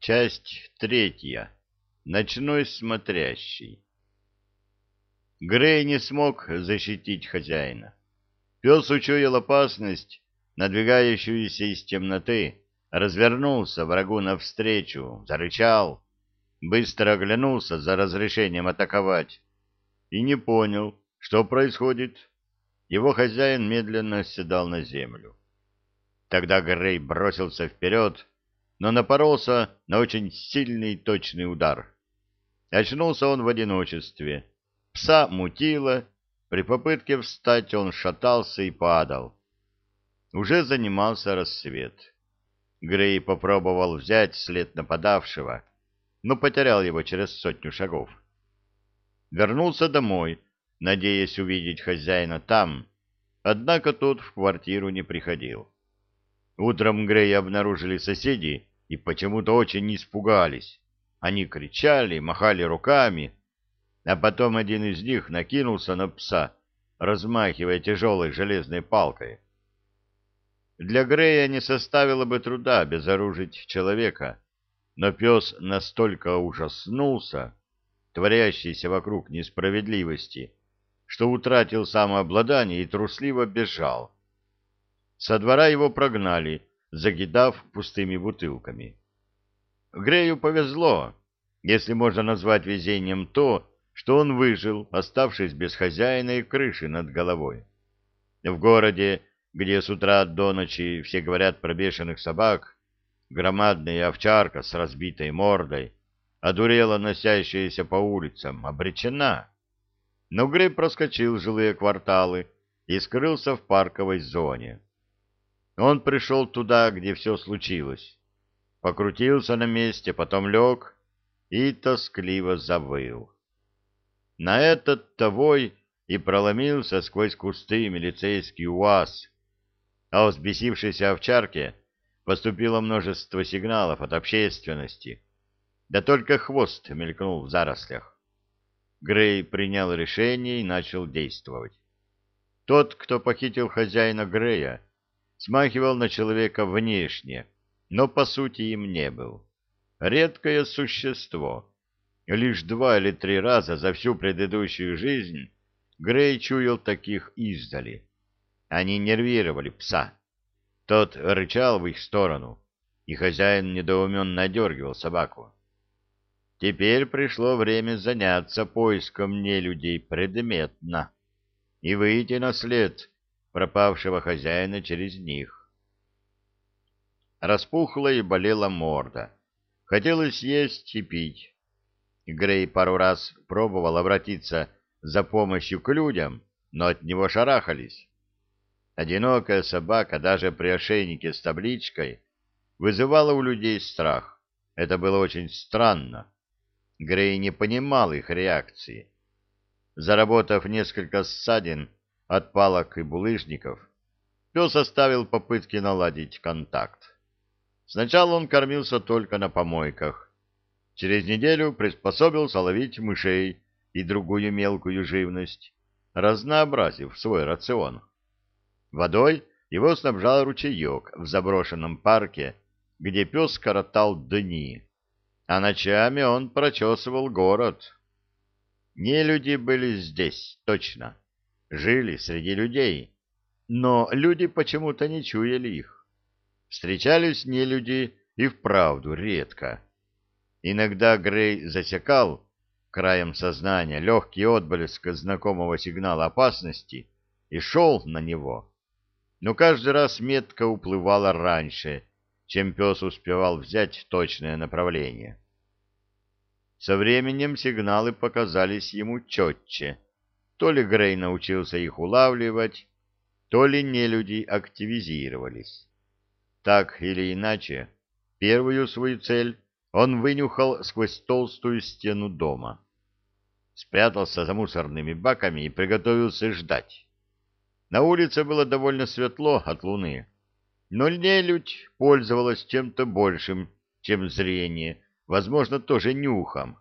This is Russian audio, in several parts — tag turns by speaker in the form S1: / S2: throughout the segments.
S1: Часть третья. Ночной смотрящий. Грей не смог защитить хозяина. Пес учуял опасность, надвигающуюся из темноты, развернулся врагу навстречу, зарычал, быстро оглянулся за разрешением атаковать и не понял, что происходит. Его хозяин медленно оседал на землю. Тогда Грей бросился вперед, но напоролся на очень сильный точный удар. Очнулся он в одиночестве. Пса мутило, при попытке встать он шатался и падал. Уже занимался рассвет. Грей попробовал взять след нападавшего, но потерял его через сотню шагов. Вернулся домой, надеясь увидеть хозяина там, однако тот в квартиру не приходил. Утром Грея обнаружили соседи и почему-то очень испугались. Они кричали, махали руками, а потом один из них накинулся на пса, размахивая тяжелой железной палкой. Для Грея не составило бы труда безоружить человека, но пес настолько ужаснулся, творящейся вокруг несправедливости, что утратил самообладание и трусливо бежал. Со двора его прогнали, закидав пустыми бутылками. Грею повезло, если можно назвать везением то, что он выжил, оставшись без хозяина и крыши над головой. В городе, где с утра до ночи все говорят про бешеных собак, громадная овчарка с разбитой мордой, одурела носящаяся по улицам, обречена. Но Грей проскочил жилые кварталы и скрылся в парковой зоне. Он пришел туда, где все случилось. Покрутился на месте, потом лег и тоскливо завыл. На этот тавой и проломился сквозь кусты милицейский УАЗ, а у взбесившейся овчарке поступило множество сигналов от общественности. Да только хвост мелькнул в зарослях. Грей принял решение и начал действовать. Тот, кто похитил хозяина Грея, смахивал на человека внешне, но по сути им не был. Редкое существо. Лишь два или три раза за всю предыдущую жизнь Грей чуял таких издали. Они нервировали пса. Тот рычал в их сторону, и хозяин недоуменно дергивал собаку. Теперь пришло время заняться поиском нелюдей предметно и выйти на след пропавшего хозяина через них. Распухла и болела морда. Хотелось есть и пить. Грей пару раз пробовал обратиться за помощью к людям, но от него шарахались. Одинокая собака даже при ошейнике с табличкой вызывала у людей страх. Это было очень странно. Грей не понимал их реакции. Заработав несколько ссадин, от палок и булыжников, пес оставил попытки наладить контакт. Сначала он кормился только на помойках. Через неделю приспособился ловить мышей и другую мелкую живность, разнообразив свой рацион. Водой его снабжал ручеек в заброшенном парке, где пес коротал дни, а ночами он прочесывал город. Не люди были здесь, точно жили среди людей, но люди почему-то не чуяли их. Встречались не люди и вправду редко. Иногда Грей засекал краем сознания легкий отблеск знакомого сигнала опасности и шел на него. Но каждый раз метка уплывала раньше, чем пес успевал взять точное направление. Со временем сигналы показались ему четче — то ли Грей научился их улавливать, то ли нелюди активизировались. Так или иначе, первую свою цель он вынюхал сквозь толстую стену дома. Спрятался за мусорными баками и приготовился ждать. На улице было довольно светло от луны, но нелюдь пользовалась чем-то большим, чем зрение, возможно, тоже нюхом.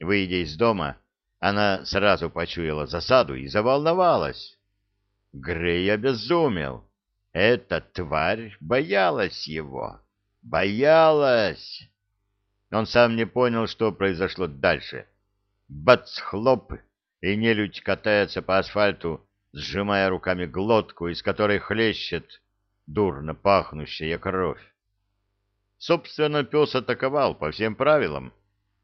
S1: Выйдя из дома, она сразу почуяла засаду и заволновалась. Грей обезумел. Эта тварь боялась его. Боялась. Он сам не понял, что произошло дальше. Бац-хлоп, и нелюдь катается по асфальту, сжимая руками глотку, из которой хлещет дурно пахнущая кровь. Собственно, пес атаковал по всем правилам,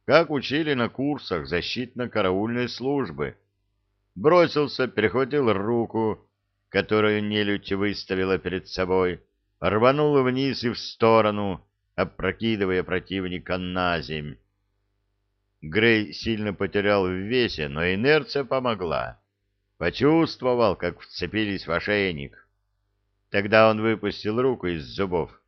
S1: как учили на курсах защитно-караульной службы. Бросился, перехватил руку, которую нелюдь выставила перед собой, рванул вниз и в сторону, опрокидывая противника на земь. Грей сильно потерял в весе, но инерция помогла. Почувствовал, как вцепились в ошейник. Тогда он выпустил руку из зубов,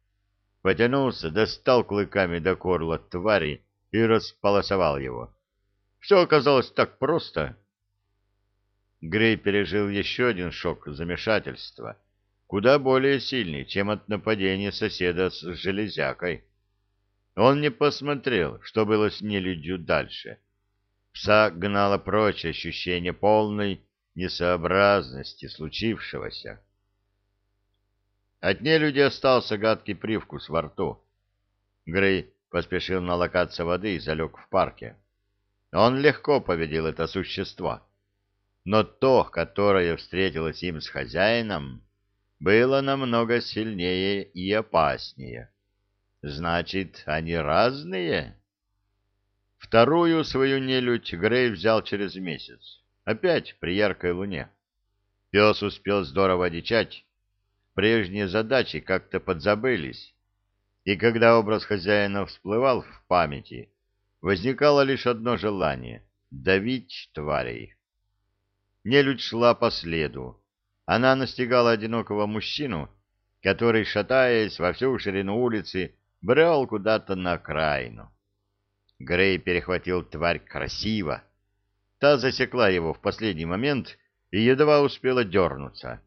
S1: потянулся, достал клыками до корла твари и располосовал его. Все оказалось так просто. Грей пережил еще один шок замешательства, куда более сильный, чем от нападения соседа с железякой. Он не посмотрел, что было с нелюдью дальше. Пса гнало прочь ощущение полной несообразности случившегося. От нелюди остался гадкий привкус во рту. Грей поспешил на локацию воды и залег в парке. Он легко победил это существо. Но то, которое встретилось им с хозяином, было намного сильнее и опаснее. Значит, они разные? Вторую свою нелюдь Грей взял через месяц, опять при яркой луне. Пес успел здорово дичать, прежние задачи как-то подзабылись, и когда образ хозяина всплывал в памяти, возникало лишь одно желание — давить тварей. Нелюдь шла по следу. Она настигала одинокого мужчину, который, шатаясь во всю ширину улицы, брел куда-то на окраину. Грей перехватил тварь красиво. Та засекла его в последний момент и едва успела дернуться.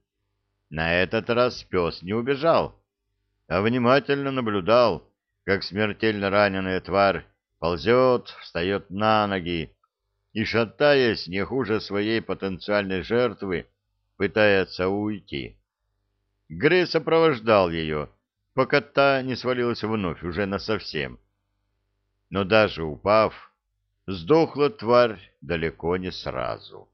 S1: На этот раз пес не убежал, а внимательно наблюдал, как смертельно раненая тварь ползет, встает на ноги и, шатаясь не хуже своей потенциальной жертвы, пытается уйти. Грей сопровождал ее, пока та не свалилась вновь уже насовсем. Но даже упав, сдохла тварь далеко не сразу.